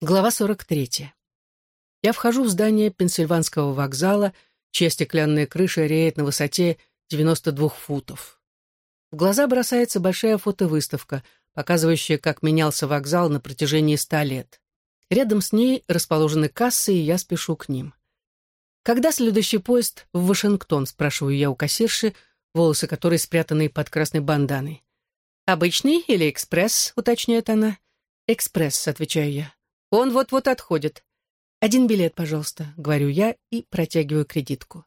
Глава 43. Я вхожу в здание Пенсильванского вокзала, чья стеклянная крыша реет на высоте 92 футов. В глаза бросается большая фотовыставка, показывающая, как менялся вокзал на протяжении ста лет. Рядом с ней расположены кассы, и я спешу к ним. «Когда следующий поезд в Вашингтон?» — спрашиваю я у кассирши, волосы которой спрятаны под красной банданой. «Обычный или экспресс?» — уточняет она. «Экспресс», — отвечаю я. Он вот-вот отходит. Один билет, пожалуйста, говорю я и протягиваю кредитку.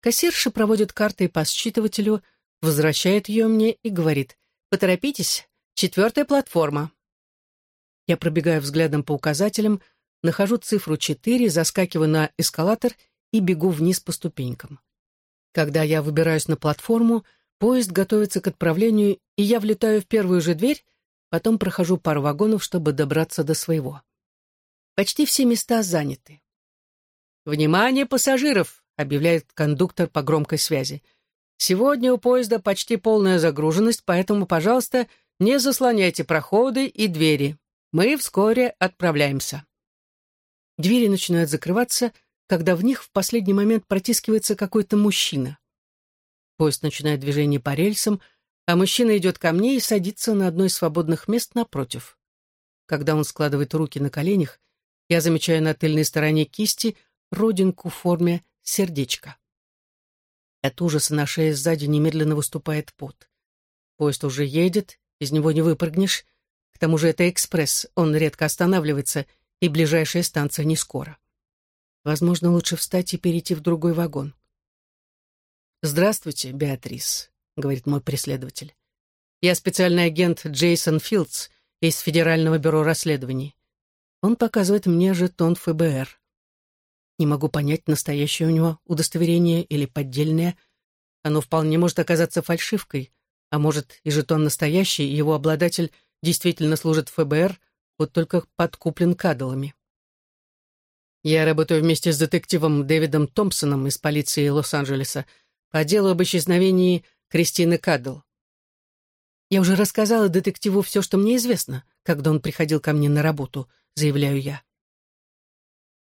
Кассирша проводит картой по считывателю, возвращает ее мне и говорит, поторопитесь, четвертая платформа. Я пробегаю взглядом по указателям, нахожу цифру 4, заскакиваю на эскалатор и бегу вниз по ступенькам. Когда я выбираюсь на платформу, поезд готовится к отправлению, и я влетаю в первую же дверь, потом прохожу пару вагонов, чтобы добраться до своего. Почти все места заняты. «Внимание пассажиров!» — объявляет кондуктор по громкой связи. «Сегодня у поезда почти полная загруженность, поэтому, пожалуйста, не заслоняйте проходы и двери. Мы вскоре отправляемся». Двери начинают закрываться, когда в них в последний момент протискивается какой-то мужчина. Поезд начинает движение по рельсам, а мужчина идет ко мне и садится на одно из свободных мест напротив. Когда он складывает руки на коленях, я замечаю на тыльной стороне кисти родинку в форме сердечка. От ужаса на шее сзади немедленно выступает пот. Поезд уже едет, из него не выпрыгнешь. К тому же это экспресс, он редко останавливается, и ближайшая станция не скоро. Возможно, лучше встать и перейти в другой вагон. «Здравствуйте, Беатрис», — говорит мой преследователь. «Я специальный агент Джейсон Филдс из Федерального бюро расследований. Он показывает мне жетон ФБР. Не могу понять, настоящее у него удостоверение или поддельное. Оно вполне может оказаться фальшивкой, а может и жетон настоящий, и его обладатель действительно служит ФБР, вот только подкуплен кадалами. Я работаю вместе с детективом Дэвидом Томпсоном из полиции Лос-Анджелеса по делу об исчезновении Кристины Кадл. Я уже рассказала детективу все, что мне известно, когда он приходил ко мне на работу, заявляю я.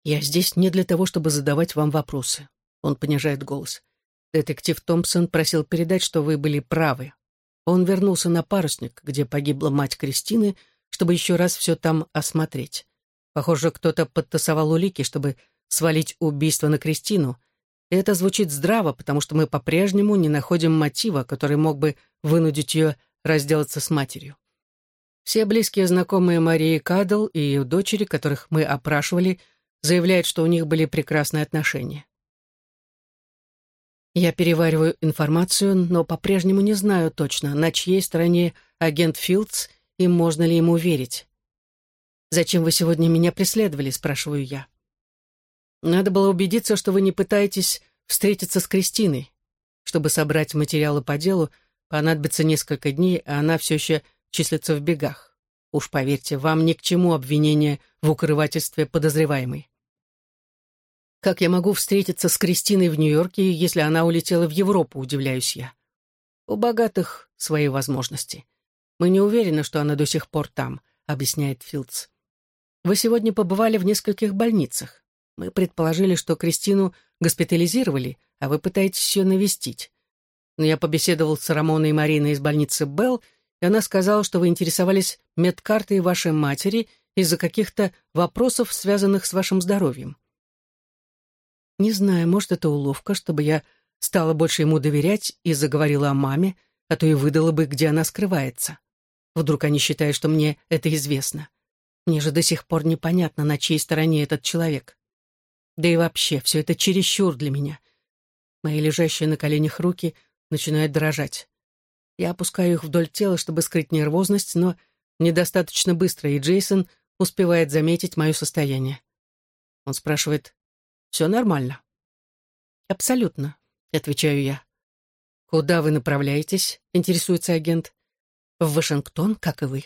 Я здесь не для того, чтобы задавать вам вопросы. Он понижает голос. Детектив Томпсон просил передать, что вы были правы. Он вернулся на парусник, где погибла мать Кристины, чтобы еще раз все там осмотреть. Похоже, кто-то подтасовал улики, чтобы свалить убийство на Кристину. И это звучит здраво, потому что мы по-прежнему не находим мотива, который мог бы вынудить ее разделаться с матерью. Все близкие знакомые Марии Кадл и ее дочери, которых мы опрашивали, заявляют, что у них были прекрасные отношения. Я перевариваю информацию, но по-прежнему не знаю точно, на чьей стороне агент Филдс и можно ли ему верить. «Зачем вы сегодня меня преследовали?» — спрашиваю я. «Надо было убедиться, что вы не пытаетесь встретиться с Кристиной. Чтобы собрать материалы по делу, Понадобится несколько дней, а она все еще числится в бегах. Уж поверьте, вам ни к чему обвинение в укрывательстве подозреваемой. Как я могу встретиться с Кристиной в Нью-Йорке, если она улетела в Европу, удивляюсь я. У богатых свои возможности. Мы не уверены, что она до сих пор там, объясняет Филдс. Вы сегодня побывали в нескольких больницах. Мы предположили, что Кристину госпитализировали, а вы пытаетесь ее навестить но я побеседовал с Рамоной и Мариной из больницы Белл, и она сказала, что вы интересовались медкартой вашей матери из-за каких-то вопросов, связанных с вашим здоровьем. Не знаю, может, это уловка, чтобы я стала больше ему доверять и заговорила о маме, а то и выдала бы, где она скрывается. Вдруг они считают, что мне это известно. Мне же до сих пор непонятно, на чьей стороне этот человек. Да и вообще, все это чересчур для меня. Мои лежащие на коленях руки начинают дрожать. Я опускаю их вдоль тела, чтобы скрыть нервозность, но недостаточно быстро, и Джейсон успевает заметить мое состояние. Он спрашивает, «Все нормально?» «Абсолютно», — отвечаю я. «Куда вы направляетесь?» — интересуется агент. «В Вашингтон, как и вы».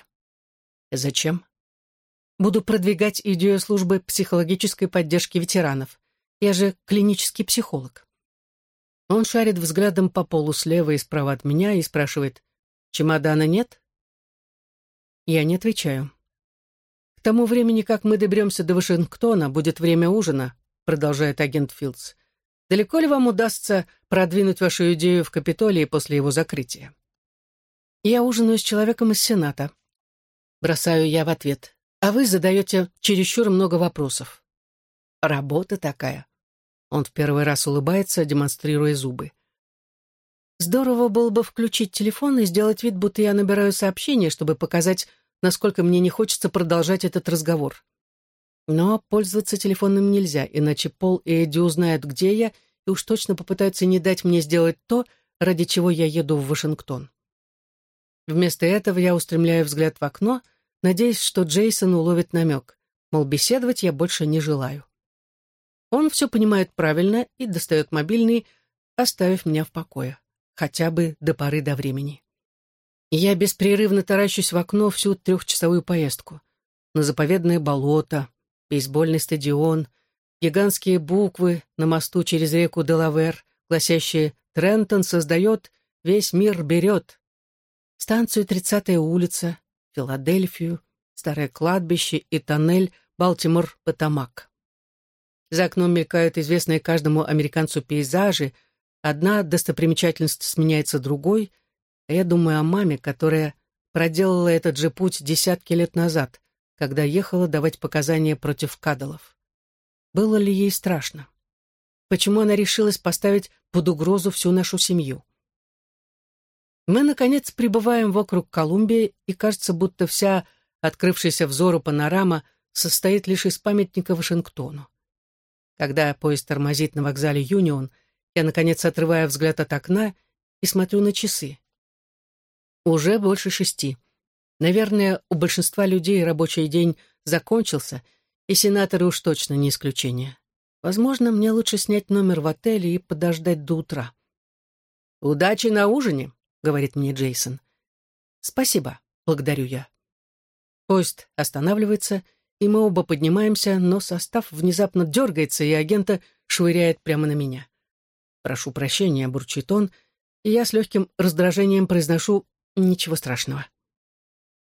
«Зачем?» «Буду продвигать идею службы психологической поддержки ветеранов. Я же клинический психолог». Он шарит взглядом по полу слева и справа от меня и спрашивает, «Чемодана нет?» Я не отвечаю. К тому времени, как мы доберемся до Вашингтона, будет время ужина, продолжает агент Филдс. Далеко ли вам удастся продвинуть вашу идею в Капитолии после его закрытия? Я ужинаю с человеком из Сената. Бросаю я в ответ. А вы задаете чересчур много вопросов. Работа такая. Он в первый раз улыбается, демонстрируя зубы. Здорово было бы включить телефон и сделать вид, будто я набираю сообщение, чтобы показать, насколько мне не хочется продолжать этот разговор. Но пользоваться телефоном нельзя, иначе Пол и Эдди узнают, где я, и уж точно попытаются не дать мне сделать то, ради чего я еду в Вашингтон. Вместо этого я устремляю взгляд в окно, надеясь, что Джейсон уловит намек, мол, беседовать я больше не желаю. Он все понимает правильно и достает мобильный, оставив меня в покое, хотя бы до поры до времени. Я беспрерывно таращусь в окно всю трехчасовую поездку. На заповедное болото, бейсбольный стадион, гигантские буквы на мосту через реку Делавер, гласящие «Трентон создает, весь мир берет». Станцию 30-я улица, Филадельфию, старое кладбище и тоннель Балтимор-Потамак. За окном мелькают известные каждому американцу пейзажи, одна достопримечательность сменяется другой, а я думаю о маме, которая проделала этот же путь десятки лет назад, когда ехала давать показания против кадалов. Было ли ей страшно? Почему она решилась поставить под угрозу всю нашу семью? Мы, наконец, прибываем вокруг Колумбии, и кажется, будто вся открывшаяся взору панорама состоит лишь из памятника Вашингтону. Когда поезд тормозит на вокзале «Юнион», я, наконец, отрываю взгляд от окна и смотрю на часы. Уже больше шести. Наверное, у большинства людей рабочий день закончился, и сенаторы уж точно не исключение. Возможно, мне лучше снять номер в отеле и подождать до утра. «Удачи на ужине», — говорит мне Джейсон. «Спасибо», — благодарю я. Поезд останавливается, и мы оба поднимаемся, но состав внезапно дергается, и агента швыряет прямо на меня. «Прошу прощения», — бурчит он, и я с легким раздражением произношу «ничего страшного».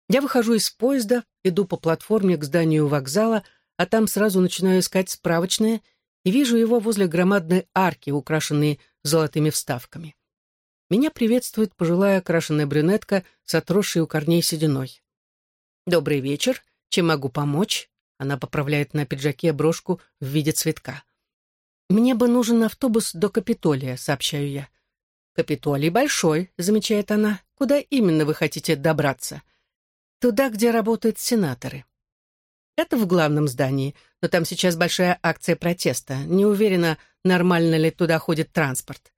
Я выхожу из поезда, иду по платформе к зданию вокзала, а там сразу начинаю искать справочное и вижу его возле громадной арки, украшенной золотыми вставками. Меня приветствует пожилая окрашенная брюнетка с отросшей у корней сединой. «Добрый вечер», чем могу помочь?» Она поправляет на пиджаке брошку в виде цветка. «Мне бы нужен автобус до Капитолия», — сообщаю я. «Капитолий большой», — замечает она. «Куда именно вы хотите добраться?» «Туда, где работают сенаторы». «Это в главном здании, но там сейчас большая акция протеста. Не уверена, нормально ли туда ходит транспорт».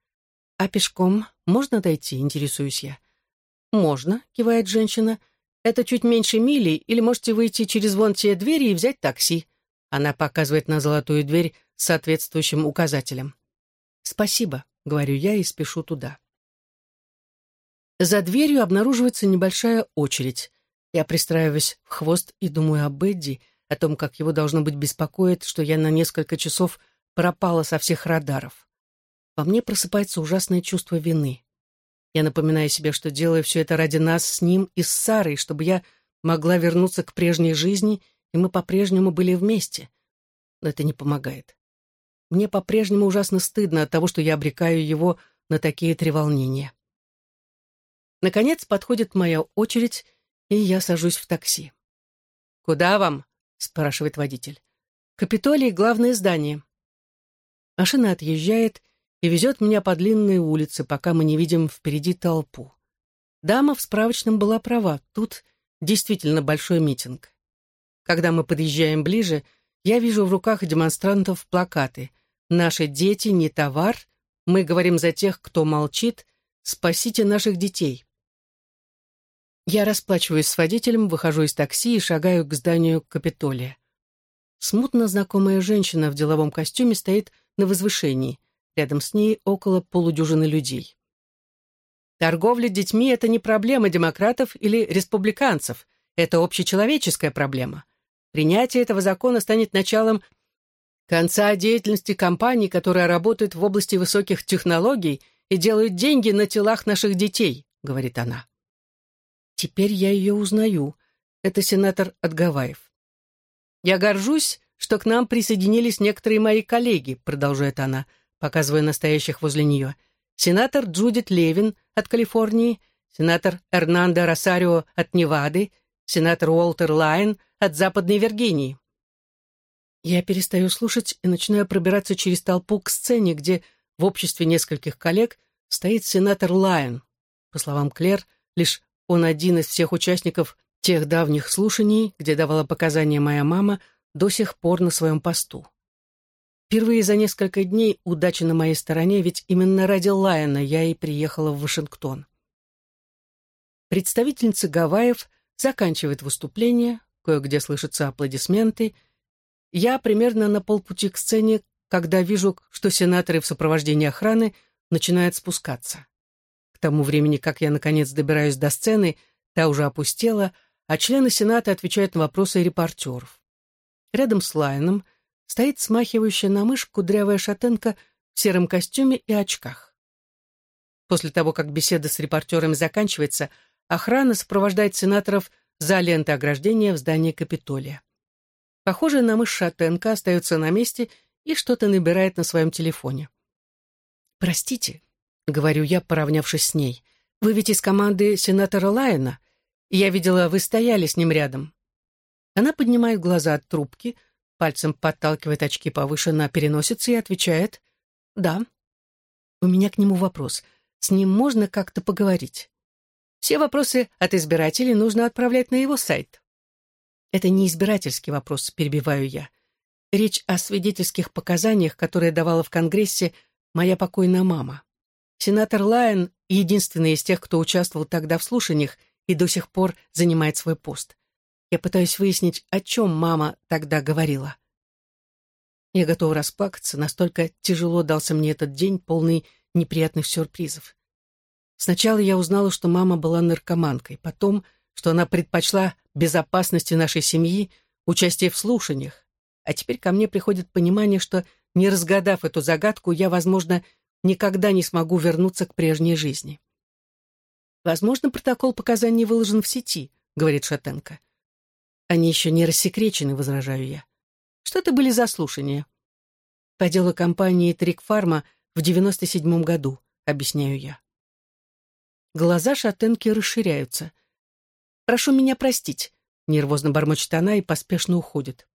«А пешком можно дойти?» — интересуюсь я. «Можно», — кивает женщина, — это чуть меньше мили, или можете выйти через вон те двери и взять такси. Она показывает на золотую дверь с соответствующим указателем. «Спасибо», — говорю я и спешу туда. За дверью обнаруживается небольшая очередь. Я пристраиваюсь в хвост и думаю об Эдди, о том, как его должно быть беспокоит, что я на несколько часов пропала со всех радаров. Во мне просыпается ужасное чувство вины. Я напоминаю себе, что делаю все это ради нас с ним и с Сарой, чтобы я могла вернуться к прежней жизни, и мы по-прежнему были вместе. Но это не помогает. Мне по-прежнему ужасно стыдно от того, что я обрекаю его на такие треволнения. Наконец подходит моя очередь, и я сажусь в такси. «Куда вам?» — спрашивает водитель. «Капитолий — главное здание». Машина отъезжает, и везет меня по длинной улице, пока мы не видим впереди толпу. Дама в справочном была права, тут действительно большой митинг. Когда мы подъезжаем ближе, я вижу в руках демонстрантов плакаты «Наши дети не товар», «Мы говорим за тех, кто молчит», «Спасите наших детей». Я расплачиваюсь с водителем, выхожу из такси и шагаю к зданию Капитолия. Смутно знакомая женщина в деловом костюме стоит на возвышении. Рядом с ней около полудюжины людей. Торговля детьми – это не проблема демократов или республиканцев. Это общечеловеческая проблема. Принятие этого закона станет началом конца деятельности компаний, которые работают в области высоких технологий и делают деньги на телах наших детей, говорит она. Теперь я ее узнаю. Это сенатор от Гавайев. «Я горжусь, что к нам присоединились некоторые мои коллеги», продолжает она, показывая настоящих возле нее. «Сенатор Джудит Левин от Калифорнии, сенатор Эрнандо Росарио от Невады, сенатор Уолтер Лайн от Западной Виргинии». Я перестаю слушать и начинаю пробираться через толпу к сцене, где в обществе нескольких коллег стоит сенатор Лайн. По словам Клер, лишь он один из всех участников тех давних слушаний, где давала показания моя мама, до сих пор на своем посту. Впервые за несколько дней удача на моей стороне, ведь именно ради Лайена я и приехала в Вашингтон. Представительница Гавайев заканчивает выступление, кое-где слышатся аплодисменты. Я примерно на полпути к сцене, когда вижу, что сенаторы в сопровождении охраны начинают спускаться. К тому времени, как я наконец добираюсь до сцены, та уже опустела, а члены Сената отвечают на вопросы репортеров. Рядом с Лайном стоит смахивающая на мышь кудрявая шатенка в сером костюме и очках. После того, как беседа с репортерами заканчивается, охрана сопровождает сенаторов за лентой ограждения в здании Капитолия. Похожая на мышь шатенка остается на месте и что-то набирает на своем телефоне. «Простите», — говорю я, поравнявшись с ней, — «вы ведь из команды сенатора Лайена? Я видела, вы стояли с ним рядом». Она поднимает глаза от трубки, пальцем подталкивает очки повыше на переносице и отвечает «Да». У меня к нему вопрос. С ним можно как-то поговорить? Все вопросы от избирателей нужно отправлять на его сайт. Это не избирательский вопрос, перебиваю я. Речь о свидетельских показаниях, которые давала в Конгрессе моя покойная мама. Сенатор Лайон — единственный из тех, кто участвовал тогда в слушаниях и до сих пор занимает свой пост. Я пытаюсь выяснить, о чем мама тогда говорила. Я готова расплакаться, настолько тяжело дался мне этот день, полный неприятных сюрпризов. Сначала я узнала, что мама была наркоманкой, потом, что она предпочла безопасности нашей семьи участие в слушаниях, а теперь ко мне приходит понимание, что, не разгадав эту загадку, я, возможно, никогда не смогу вернуться к прежней жизни. «Возможно, протокол показаний выложен в сети», — говорит Шатенко. «Они еще не рассекречены», — возражаю я. «Что это были за слушания?» «По делу компании Трикфарма в 97-м году», — объясняю я. Глаза Шатенки расширяются. «Прошу меня простить», — нервозно бормочет она и поспешно уходит.